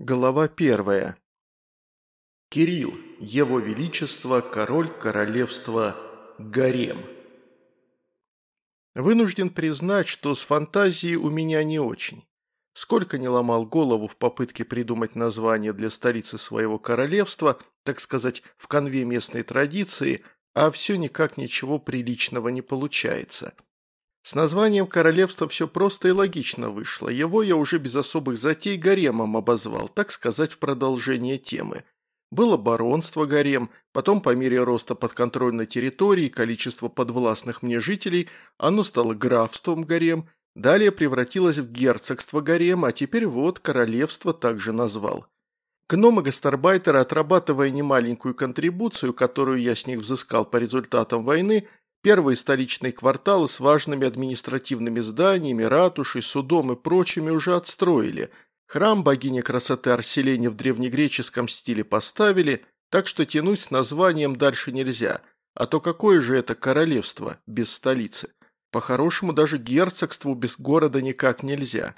Глава первая. Кирилл, Его Величество, король королевства Гарем. Вынужден признать, что с фантазией у меня не очень. Сколько не ломал голову в попытке придумать название для столицы своего королевства, так сказать, в конве местной традиции, а все никак ничего приличного не получается – с названием королевства все просто и логично вышло. Его я уже без особых затей гаремом обозвал, так сказать, в продолжение темы. Было баронство гарем, потом по мере роста подконтрольной территории и количества подвластных мне жителей оно стало графством гарем, далее превратилось в герцогство гарем, а теперь вот королевство также назвал. Гномы-гастарбайтеры, отрабатывая немаленькую контрибуцию, которую я с них взыскал по результатам войны, Первые столичные кварталы с важными административными зданиями, ратушей, судом и прочими уже отстроили. Храм богини красоты Арселения в древнегреческом стиле поставили, так что тянуть с названием дальше нельзя. А то какое же это королевство без столицы? По-хорошему даже герцогству без города никак нельзя.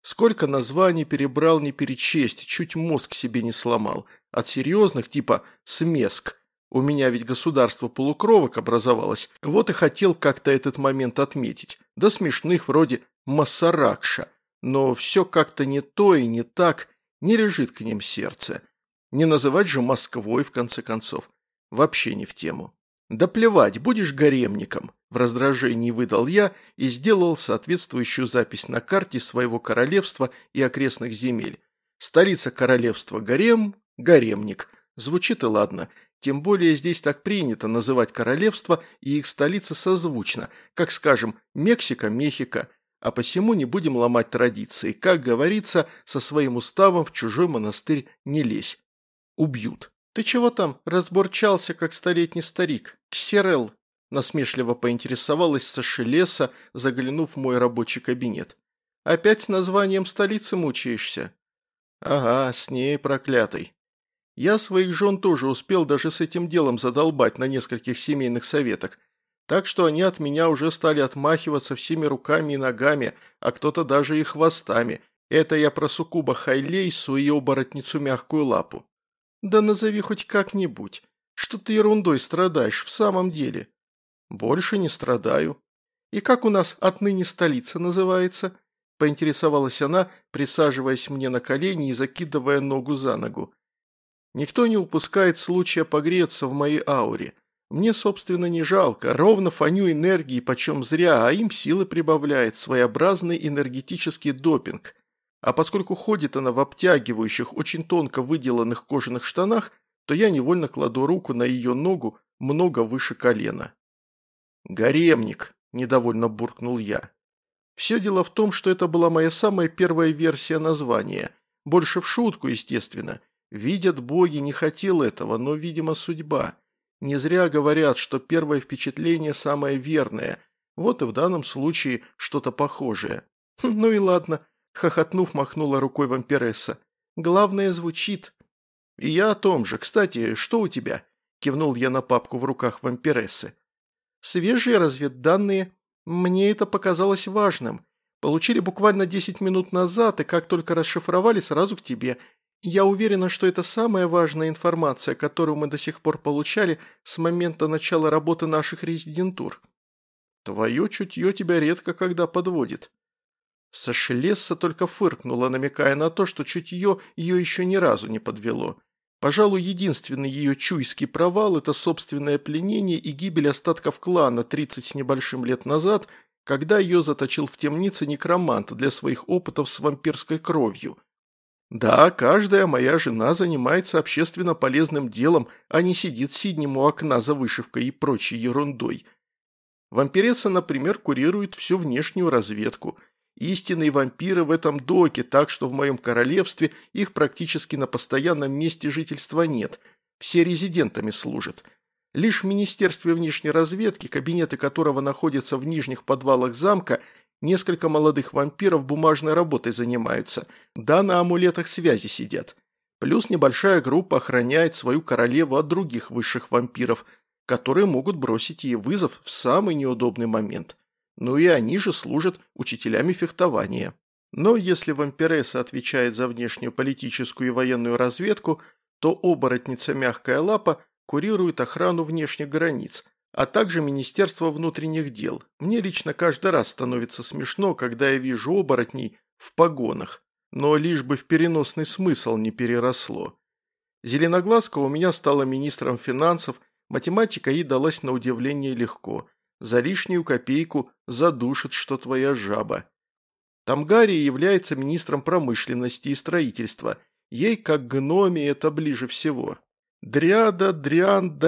Сколько названий перебрал не перечесть, чуть мозг себе не сломал. От серьезных типа «Смеск», у меня ведь государство полукровок образовалось, вот и хотел как-то этот момент отметить. Да смешных вроде Массаракша. Но все как-то не то и не так, не лежит к ним сердце. Не называть же Москвой, в конце концов. Вообще не в тему. «Да плевать, будешь гаремником», – в раздражении выдал я и сделал соответствующую запись на карте своего королевства и окрестных земель. Столица королевства Гарем, гаремник. Звучит и ладно. Тем более здесь так принято называть королевство и их столицы созвучно, как, скажем, Мексика-Мехико, а посему не будем ломать традиции. Как говорится, со своим уставом в чужой монастырь не лезь. Убьют. «Ты чего там разборчался, как столетний старик? Ксерел!» насмешливо поинтересовалась Саши Леса, заглянув в мой рабочий кабинет. «Опять с названием столицы мучаешься?» «Ага, с ней проклятой. Я своих жен тоже успел даже с этим делом задолбать на нескольких семейных советах, так что они от меня уже стали отмахиваться всеми руками и ногами, а кто-то даже и хвостами. Это я про суккуба Хайлейсу и оборотницу мягкую лапу. Да назови хоть как-нибудь. Что ты ерундой страдаешь в самом деле? Больше не страдаю. И как у нас отныне столица называется? Поинтересовалась она, присаживаясь мне на колени и закидывая ногу за ногу. Никто не упускает случая погреться в моей ауре. Мне, собственно, не жалко, ровно фоню энергии почем зря, а им силы прибавляет, своеобразный энергетический допинг. А поскольку ходит она в обтягивающих, очень тонко выделанных кожаных штанах, то я невольно кладу руку на ее ногу много выше колена. «Гаремник», – недовольно буркнул я. Все дело в том, что это была моя самая первая версия названия. Больше в шутку, естественно – Видят боги, не хотел этого, но, видимо, судьба. Не зря говорят, что первое впечатление самое верное. Вот и в данном случае что-то похожее. Ну и ладно, хохотнув, махнула рукой вампиресса. Главное звучит. И я о том же. Кстати, что у тебя? Кивнул я на папку в руках вампирессы. Свежие разведданные. Мне это показалось важным. Получили буквально 10 минут назад, и как только расшифровали, сразу к тебе. Я уверена, что это самая важная информация, которую мы до сих пор получали с момента начала работы наших резидентур. Твое чутье тебя редко когда подводит. Сашелесса только фыркнула, намекая на то, что чутье ее еще ни разу не подвело. Пожалуй, единственный ее чуйский провал – это собственное пленение и гибель остатков клана 30 с небольшим лет назад, когда ее заточил в темнице некромант для своих опытов с вампирской кровью – да, каждая моя жена занимается общественно полезным делом, а не сидит сиднем у окна за вышивкой и прочей ерундой. Вампиресса, например, курирует всю внешнюю разведку. Истинные вампиры в этом доке, так что в моем королевстве их практически на постоянном месте жительства нет. Все резидентами служат. Лишь в Министерстве внешней разведки, кабинеты которого находятся в нижних подвалах замка, Несколько молодых вампиров бумажной работой занимаются, да на амулетах связи сидят. Плюс небольшая группа охраняет свою королеву от других высших вампиров, которые могут бросить ей вызов в самый неудобный момент. Ну и они же служат учителями фехтования. Но если вампиресса отвечает за внешнюю политическую и военную разведку, то оборотница «Мягкая лапа» курирует охрану внешних границ, а также Министерство внутренних дел. Мне лично каждый раз становится смешно, когда я вижу оборотней в погонах, но лишь бы в переносный смысл не переросло. Зеленоглазка у меня стала министром финансов, математика ей далась на удивление легко. За лишнюю копейку задушит, что твоя жаба. Тамгария является министром промышленности и строительства. Ей, как гноме, это ближе всего. Дриада Дриан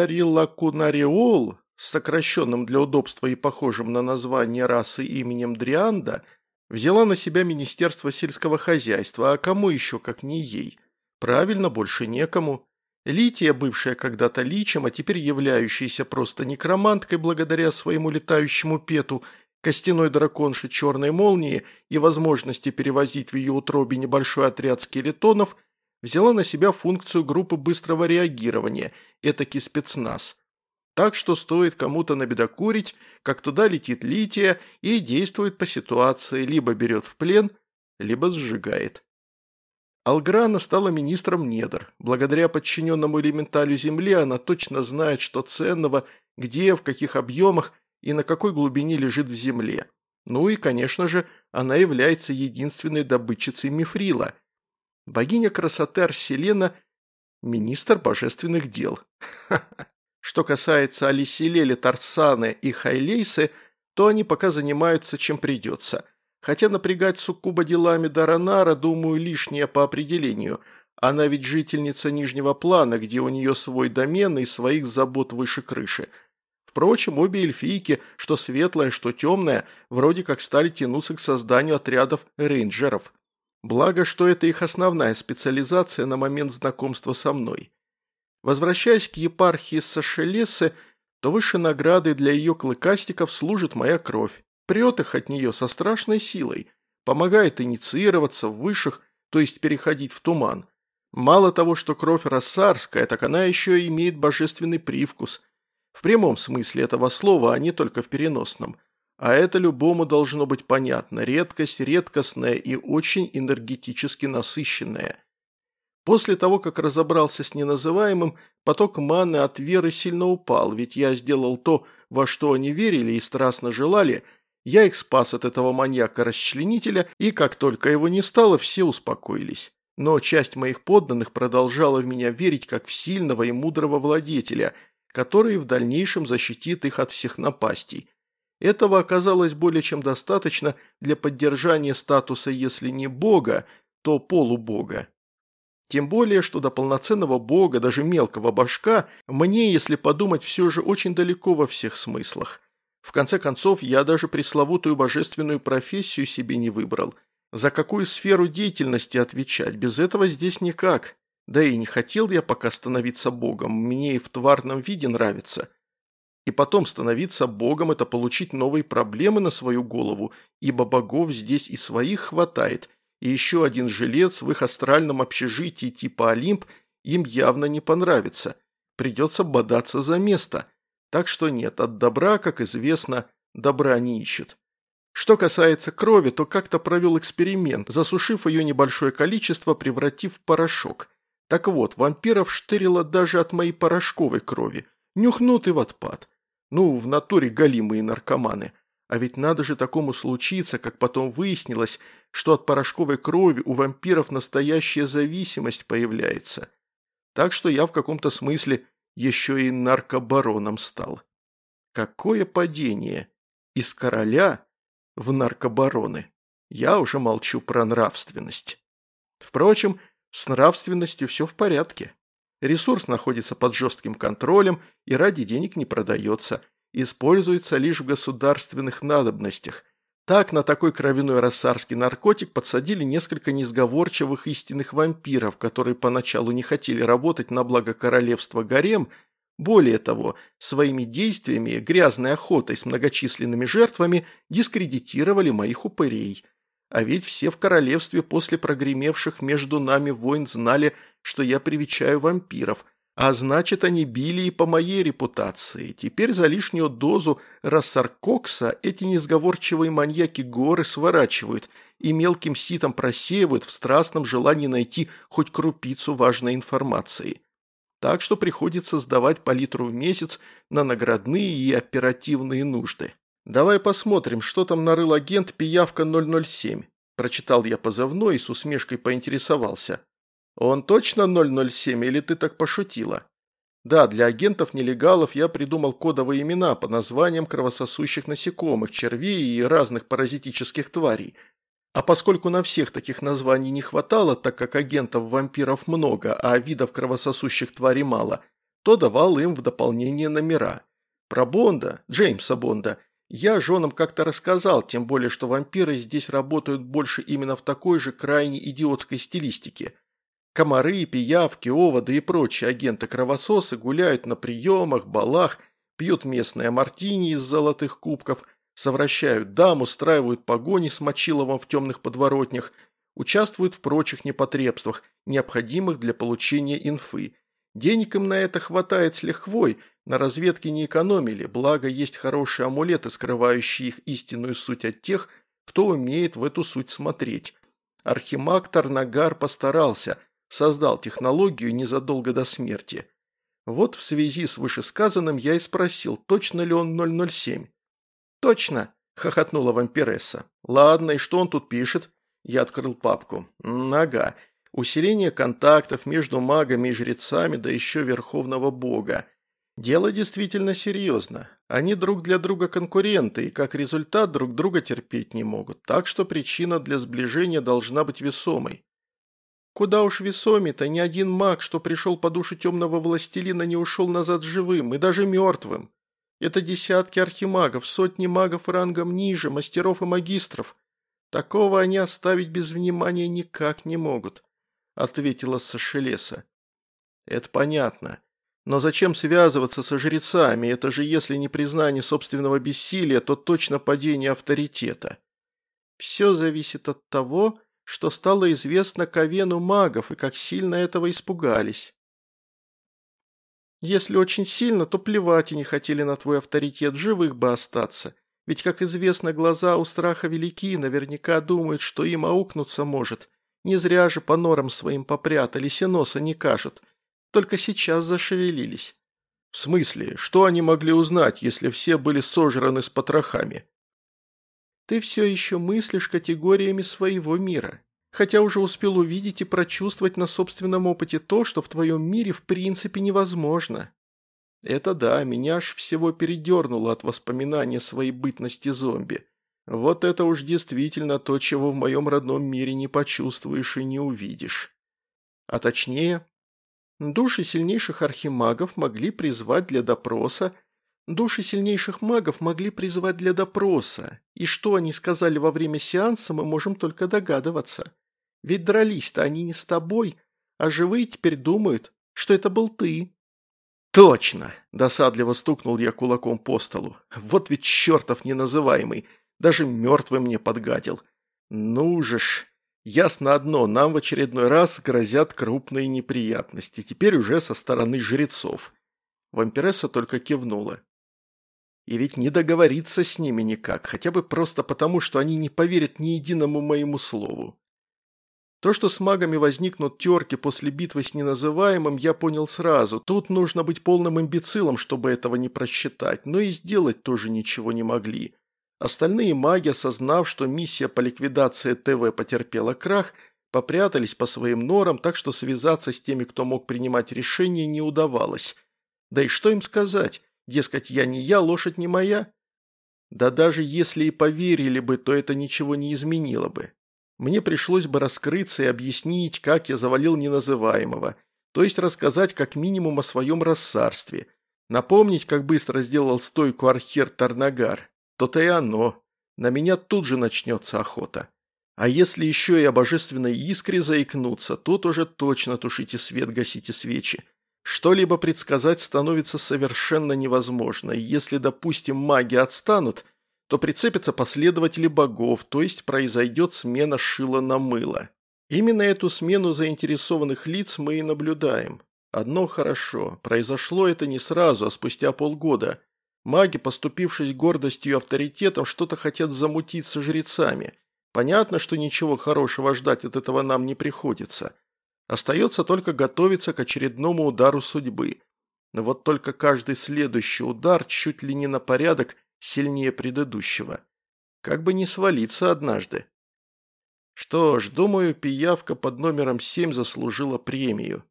Сокращенным для удобства и похожим на название расы именем Дрианда, взяла на себя Министерство сельского хозяйства, а кому еще, как не ей? Правильно, больше некому. Лития, бывшая когда-то личем, а теперь являющаяся просто некроманткой благодаря своему летающему пету, костяной драконши черной молнии и возможности перевозить в ее утробе небольшой отряд скелетонов – взяла на себя функцию группы быстрого реагирования, этакий спецназ. Так что стоит кому-то набедокурить, как туда летит Лития и действует по ситуации, либо берет в плен, либо сжигает. Алграна стала министром недр. Благодаря подчиненному элементалю Земли она точно знает, что ценного, где, в каких объемах и на какой глубине лежит в Земле. Ну и, конечно же, она является единственной добытчицей мифрила – Богиня красоты Арселена – министр божественных дел. Что касается Алиселели, Тарсаны и Хайлейсы, то они пока занимаются чем придется. Хотя напрягать Суккуба делами Даранара, думаю, лишнее по определению. Она ведь жительница Нижнего плана, где у нее свой домен и своих забот выше крыши. Впрочем, обе эльфийки, что светлая, что темная, вроде как стали тянуться к созданию отрядов рейнджеров. Благо, что это их основная специализация на момент знакомства со мной. Возвращаясь к епархии Сашелесы, то выше награды для ее клыкастиков служит моя кровь. Прет их от нее со страшной силой, помогает инициироваться в высших, то есть переходить в туман. Мало того, что кровь рассарская, так она еще имеет божественный привкус. В прямом смысле этого слова, а не только в переносном – а это любому должно быть понятно. Редкость, редкостная и очень энергетически насыщенная. После того, как разобрался с неназываемым, поток маны от веры сильно упал, ведь я сделал то, во что они верили и страстно желали. Я их спас от этого маньяка-расчленителя, и как только его не стало, все успокоились. Но часть моих подданных продолжала в меня верить как в сильного и мудрого владетеля, который в дальнейшем защитит их от всех напастей. Этого оказалось более чем достаточно для поддержания статуса, если не бога, то полубога. Тем более, что до полноценного бога, даже мелкого башка, мне, если подумать, все же очень далеко во всех смыслах. В конце концов, я даже пресловутую божественную профессию себе не выбрал. За какую сферу деятельности отвечать, без этого здесь никак. Да и не хотел я пока становиться богом, мне и в тварном виде нравится. И потом становиться богом – это получить новые проблемы на свою голову, ибо богов здесь и своих хватает, и еще один жилец в их астральном общежитии типа Олимп им явно не понравится. Придется бодаться за место. Так что нет, от добра, как известно, добра не ищут. Что касается крови, то как-то провел эксперимент, засушив ее небольшое количество, превратив в порошок. Так вот, вампиров штырило даже от моей порошковой крови. Нюхнут и в отпад. Ну, в натуре галимые наркоманы. А ведь надо же такому случиться, как потом выяснилось, что от порошковой крови у вампиров настоящая зависимость появляется. Так что я в каком-то смысле еще и наркобароном стал. Какое падение! Из короля в наркобароны. Я уже молчу про нравственность. Впрочем, с нравственностью все в порядке. Ресурс находится под жестким контролем и ради денег не продается, используется лишь в государственных надобностях. Так на такой кровяной рассарский наркотик подсадили несколько несговорчивых истинных вампиров, которые поначалу не хотели работать на благо королевства Гарем, более того, своими действиями, грязной охотой с многочисленными жертвами дискредитировали моих упырей – а ведь все в королевстве после прогремевших между нами войн знали, что я привечаю вампиров, а значит, они били и по моей репутации. Теперь за лишнюю дозу рассаркокса эти несговорчивые маньяки горы сворачивают и мелким ситом просеивают в страстном желании найти хоть крупицу важной информации. Так что приходится сдавать по литру в месяц на наградные и оперативные нужды. «Давай посмотрим, что там нарыл агент Пиявка 007», – прочитал я позывной и с усмешкой поинтересовался. «Он точно 007 или ты так пошутила?» Да, для агентов-нелегалов я придумал кодовые имена по названиям кровососущих насекомых, червей и разных паразитических тварей. А поскольку на всех таких названий не хватало, так как агентов-вампиров много, а видов кровососущих тварей мало, то давал им в дополнение номера. Про Бонда, Джеймса Бонда, я женам как-то рассказал, тем более, что вампиры здесь работают больше именно в такой же крайне идиотской стилистике – Комары, пиявки, оводы и прочие агенты-кровососы гуляют на приемах, балах, пьют местные мартини из золотых кубков, совращают дам, устраивают погони с Мочиловым в темных подворотнях, участвуют в прочих непотребствах, необходимых для получения инфы. Денег им на это хватает с лихвой, на разведке не экономили, благо есть хорошие амулеты, скрывающие их истинную суть от тех, кто умеет в эту суть смотреть. Архимаг Тарнагар постарался – создал технологию незадолго до смерти. Вот в связи с вышесказанным я и спросил, точно ли он 007. «Точно!» – хохотнула вампиресса. «Ладно, и что он тут пишет?» Я открыл папку. «Нога. Усиление контактов между магами и жрецами, да еще верховного бога. Дело действительно серьезно. Они друг для друга конкуренты и как результат друг друга терпеть не могут, так что причина для сближения должна быть весомой. Куда уж весомее-то, ни один маг, что пришел по душу темного властелина, не ушел назад живым и даже мертвым. Это десятки архимагов, сотни магов рангом ниже, мастеров и магистров. Такого они оставить без внимания никак не могут», — ответила Сашелеса. «Это понятно. Но зачем связываться со жрецами? Это же если не признание собственного бессилия, то точно падение авторитета. Все зависит от того, что стало известно Ковену магов и как сильно этого испугались. Если очень сильно, то плевать и не хотели на твой авторитет, живых бы остаться. Ведь, как известно, глаза у страха велики, наверняка думают, что им аукнуться может. Не зря же по норам своим попрятались и носа не кажут. Только сейчас зашевелились. В смысле, что они могли узнать, если все были сожраны с потрохами? Ты все еще мыслишь категориями своего мира, хотя уже успел увидеть и прочувствовать на собственном опыте то, что в твоем мире в принципе невозможно. Это да, меня аж всего передернуло от воспоминания своей бытности зомби. Вот это уж действительно то, чего в моем родном мире не почувствуешь и не увидишь. А точнее, души сильнейших архимагов могли призвать для допроса Души сильнейших магов могли призвать для допроса, и что они сказали во время сеанса, мы можем только догадываться. Ведь дрались-то они не с тобой, а живые теперь думают, что это был ты». «Точно!» – досадливо стукнул я кулаком по столу. «Вот ведь чертов неназываемый! Даже мертвый мне подгадил! Ну же ж! Ясно одно, нам в очередной раз грозят крупные неприятности, теперь уже со стороны жрецов». Вампиресса только кивнула. И ведь не договориться с ними никак, хотя бы просто потому, что они не поверят ни единому моему слову. То, что с магами возникнут терки после битвы с неназываемым, я понял сразу. Тут нужно быть полным имбецилом, чтобы этого не просчитать, но и сделать тоже ничего не могли. Остальные маги, осознав, что миссия по ликвидации ТВ потерпела крах, попрятались по своим норам, так что связаться с теми, кто мог принимать решения, не удавалось. Да и что им сказать? Дескать, я не я, лошадь не моя? Да даже если и поверили бы, то это ничего не изменило бы. Мне пришлось бы раскрыться и объяснить, как я завалил неназываемого, то есть рассказать как минимум о своем рассарстве, напомнить, как быстро сделал стойку архер Тарнагар. То-то и оно. На меня тут же начнется охота. А если еще и о божественной искре заикнуться, тут уже точно тушите свет, гасите свечи. Что-либо предсказать становится совершенно невозможно, и если, допустим, маги отстанут, то прицепятся последователи богов, то есть произойдет смена шила на мыло. Именно эту смену заинтересованных лиц мы и наблюдаем. Одно хорошо, произошло это не сразу, а спустя полгода. Маги, поступившись гордостью и авторитетом, что-то хотят замутить со жрецами. Понятно, что ничего хорошего ждать от этого нам не приходится. Остается только готовиться к очередному удару судьбы. Но вот только каждый следующий удар чуть ли не на порядок сильнее предыдущего. Как бы не свалиться однажды. Что ж, думаю, пиявка под номером 7 заслужила премию.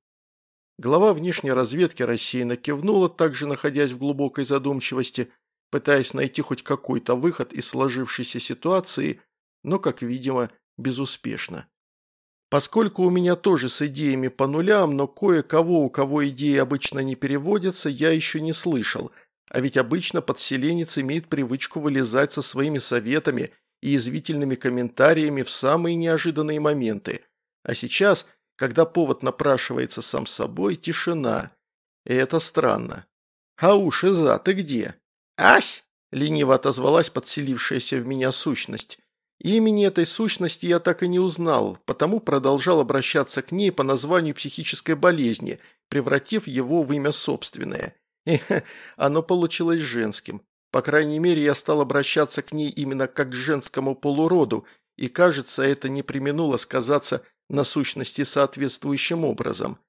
Глава внешней разведки рассеянно кивнула, также находясь в глубокой задумчивости, пытаясь найти хоть какой-то выход из сложившейся ситуации, но, как видимо, безуспешно. Поскольку у меня тоже с идеями по нулям, но кое-кого, у кого идеи обычно не переводятся, я еще не слышал, а ведь обычно подселенец имеет привычку вылезать со своими советами и язвительными комментариями в самые неожиданные моменты. А сейчас, когда повод напрашивается сам собой, тишина. И это странно. «Ау, Шиза, ты где?» «Ась!» – лениво отозвалась подселившаяся в меня сущность. Имени этой сущности я так и не узнал, потому продолжал обращаться к ней по названию психической болезни, превратив его в имя собственное. Эхе, оно получилось женским. По крайней мере, я стал обращаться к ней именно как к женскому полуроду, и, кажется, это не применуло сказаться на сущности соответствующим образом.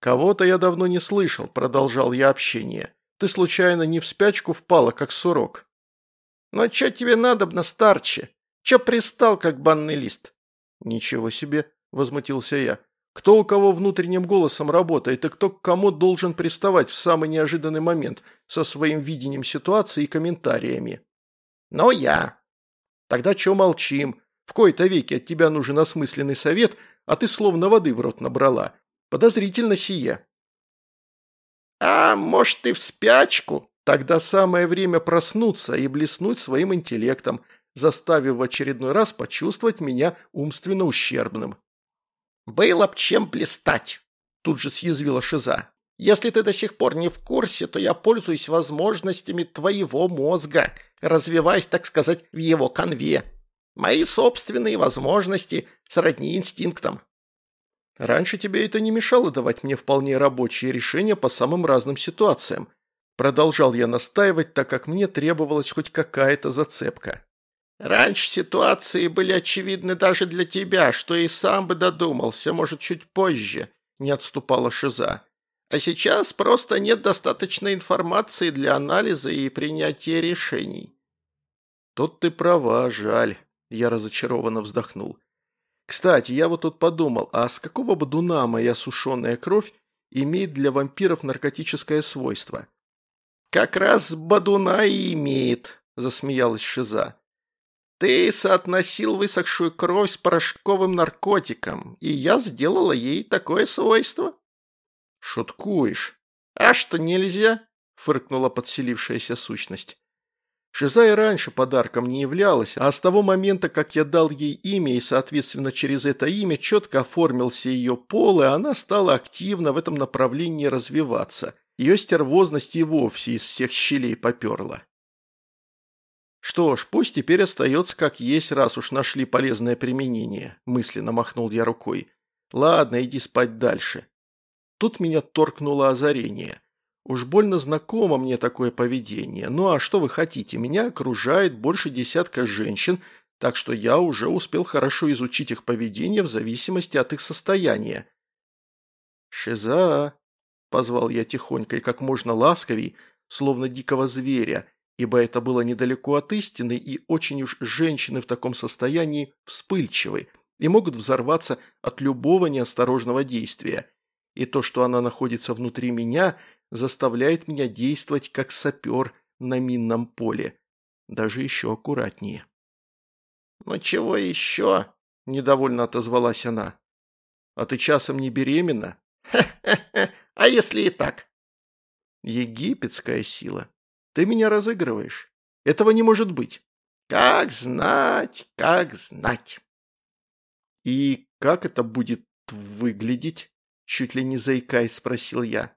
«Кого-то я давно не слышал», – продолжал я общение. «Ты случайно не в спячку впала, как сурок?» «Но что тебе надобно, старче?» Че пристал, как банный лист?» «Ничего себе!» – возмутился я. «Кто у кого внутренним голосом работает, и кто к кому должен приставать в самый неожиданный момент со своим видением ситуации и комментариями?» «Ну, я». «Тогда че молчим? В кои-то веке от тебя нужен осмысленный совет, а ты словно воды в рот набрала. Подозрительно сие». «А может, ты в спячку?» Тогда самое время проснуться и блеснуть своим интеллектом – заставив в очередной раз почувствовать меня умственно ущербным. «Было б чем блистать!» – тут же съязвила Шиза. «Если ты до сих пор не в курсе, то я пользуюсь возможностями твоего мозга, развиваясь, так сказать, в его конве. Мои собственные возможности сродни инстинктам». «Раньше тебе это не мешало давать мне вполне рабочие решения по самым разным ситуациям», Продолжал я настаивать, так как мне требовалась хоть какая-то зацепка. Раньше ситуации были очевидны даже для тебя, что и сам бы додумался, может, чуть позже, не отступала Шиза. А сейчас просто нет достаточной информации для анализа и принятия решений. Тут ты права, жаль, я разочарованно вздохнул. Кстати, я вот тут подумал, а с какого бодуна моя сушеная кровь имеет для вампиров наркотическое свойство? Как раз бодуна и имеет, засмеялась Шиза. Ты соотносил высохшую кровь с порошковым наркотиком, и я сделала ей такое свойство». «Шуткуешь?» «А что, нельзя?» – фыркнула подселившаяся сущность. Шиза и раньше подарком не являлась, а с того момента, как я дал ей имя и, соответственно, через это имя четко оформился ее пол, и она стала активно в этом направлении развиваться. Ее стервозность и вовсе из всех щелей поперла. «Что ж, пусть теперь остается как есть, раз уж нашли полезное применение», – мысленно махнул я рукой. «Ладно, иди спать дальше». Тут меня торкнуло озарение. Уж больно знакомо мне такое поведение. Ну а что вы хотите, меня окружает больше десятка женщин, так что я уже успел хорошо изучить их поведение в зависимости от их состояния. «Шиза!» – позвал я тихонько и как можно ласковей, словно дикого зверя – ибо это было недалеко от истины, и очень уж женщины в таком состоянии вспыльчивы и могут взорваться от любого неосторожного действия. И то, что она находится внутри меня, заставляет меня действовать как сапер на минном поле. Даже еще аккуратнее. «Ну чего еще?» – недовольно отозвалась она. «А ты часом не беременна?» «Ха-ха-ха! А если и так?» «Египетская сила. Ты меня разыгрываешь. Этого не может быть. Как знать, как знать. И как это будет выглядеть? Чуть ли не заикаясь, спросил я.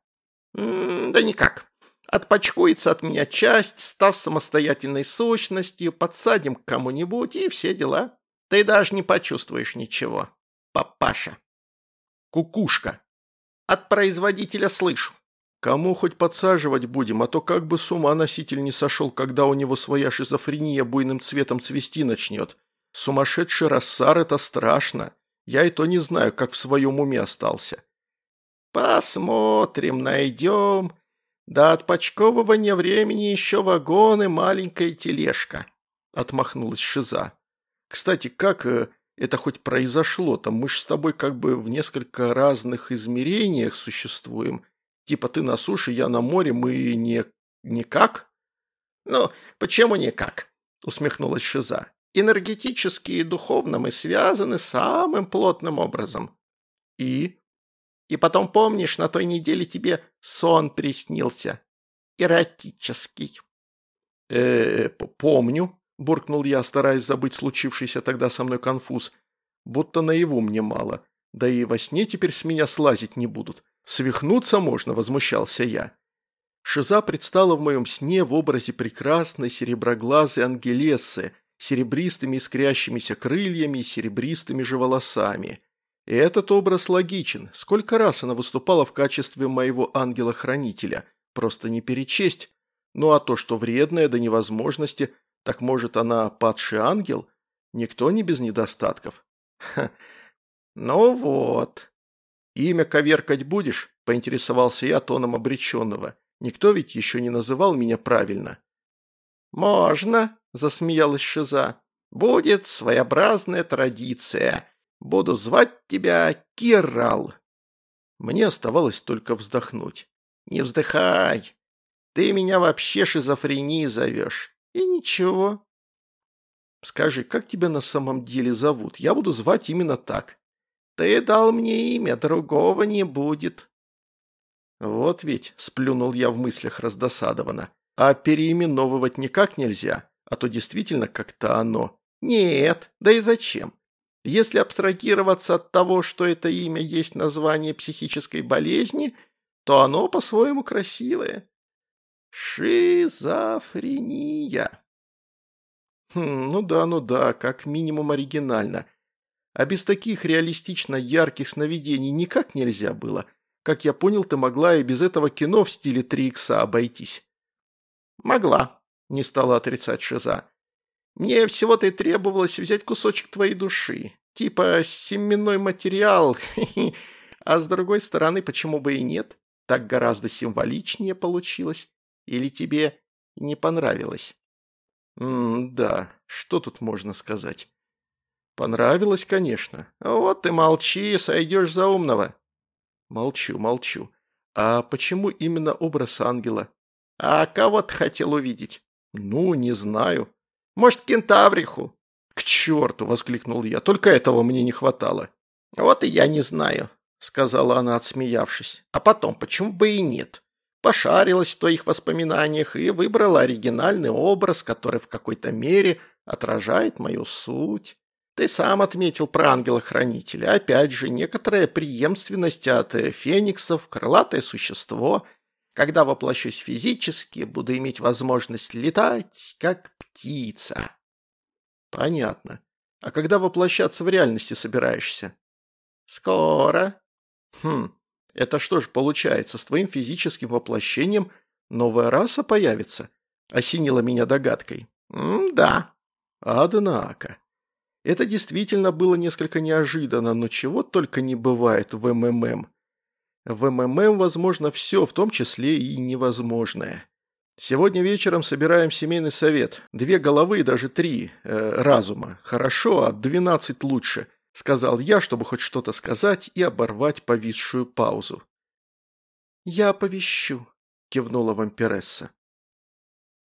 М -м, да никак. Отпочкуется от меня часть, став самостоятельной сущностью, подсадим к кому-нибудь и все дела. Ты даже не почувствуешь ничего, папаша. Кукушка. От производителя слышу. Кому хоть подсаживать будем, а то как бы с ума носитель не сошел, когда у него своя шизофрения буйным цветом цвести начнет. Сумасшедший рассар – это страшно. Я и то не знаю, как в своем уме остался. Посмотрим, найдем. До отпочковывания времени еще вагон и маленькая тележка. Отмахнулась Шиза. Кстати, как э, это хоть произошло-то? Мы ж с тобой как бы в несколько разных измерениях существуем. Типа ты на суше, я на море, мы не... никак? Ну, почему никак? Усмехнулась Шиза. Энергетически и духовно мы связаны самым плотным образом. И? И потом, помнишь, на той неделе тебе сон приснился. Эротический. э, -э помню, буркнул я, стараясь забыть случившийся тогда со мной конфуз. Будто наяву мне мало. Да и во сне теперь с меня слазить не будут. Свихнуться можно, возмущался я. Шиза предстала в моем сне в образе прекрасной сереброглазой ангелессы, серебристыми искрящимися крыльями и серебристыми же волосами. И этот образ логичен. Сколько раз она выступала в качестве моего ангела-хранителя. Просто не перечесть. Ну а то, что вредное до невозможности, так может она падший ангел? Никто не без недостатков. Ха. Ну вот. Имя коверкать будешь? Поинтересовался я тоном обреченного. Никто ведь еще не называл меня правильно. «Можно», – засмеялась Шиза. «Будет своеобразная традиция. Буду звать тебя Кирал». Мне оставалось только вздохнуть. «Не вздыхай. Ты меня вообще шизофренией зовешь. И ничего». «Скажи, как тебя на самом деле зовут? Я буду звать именно так». «Ты дал мне имя, другого не будет». «Вот ведь», – сплюнул я в мыслях раздосадованно. «А переименовывать никак нельзя, а то действительно как-то оно». «Нет, да и зачем? Если абстрагироваться от того, что это имя есть название психической болезни, то оно по-своему красивое. Шизофрения». Хм, ну да, ну да, как минимум оригинально. А без таких реалистично ярких сновидений никак нельзя было – как я понял, ты могла и без этого кино в стиле 3 икса обойтись». «Могла», – не стала отрицать Шиза. «Мне всего-то и требовалось взять кусочек твоей души, типа семенной материал, а с другой стороны, почему бы и нет? Так гораздо символичнее получилось. Или тебе не понравилось?» М «Да, что тут можно сказать?» «Понравилось, конечно». «Вот ты молчи, сойдешь за умного». Молчу, молчу. А почему именно образ ангела? А кого ты хотел увидеть? Ну, не знаю. Может, кентавриху? К черту, воскликнул я. Только этого мне не хватало. Вот и я не знаю, сказала она, отсмеявшись. А потом, почему бы и нет? Пошарилась в твоих воспоминаниях и выбрала оригинальный образ, который в какой-то мере отражает мою суть. Ты сам отметил про ангела-хранителя. Опять же, некоторая преемственность от фениксов, крылатое существо. Когда воплощусь физически, буду иметь возможность летать, как птица. Понятно. А когда воплощаться в реальности собираешься? Скоро. Хм, это что ж получается, с твоим физическим воплощением новая раса появится? Осенила меня догадкой. М да. Однако. Это действительно было несколько неожиданно, но чего только не бывает в МММ. В МММ возможно все, в том числе и невозможное. Сегодня вечером собираем семейный совет. Две головы и даже три э, разума. Хорошо, а двенадцать лучше, сказал я, чтобы хоть что-то сказать и оборвать повисшую паузу. «Я оповещу», – кивнула вампиресса.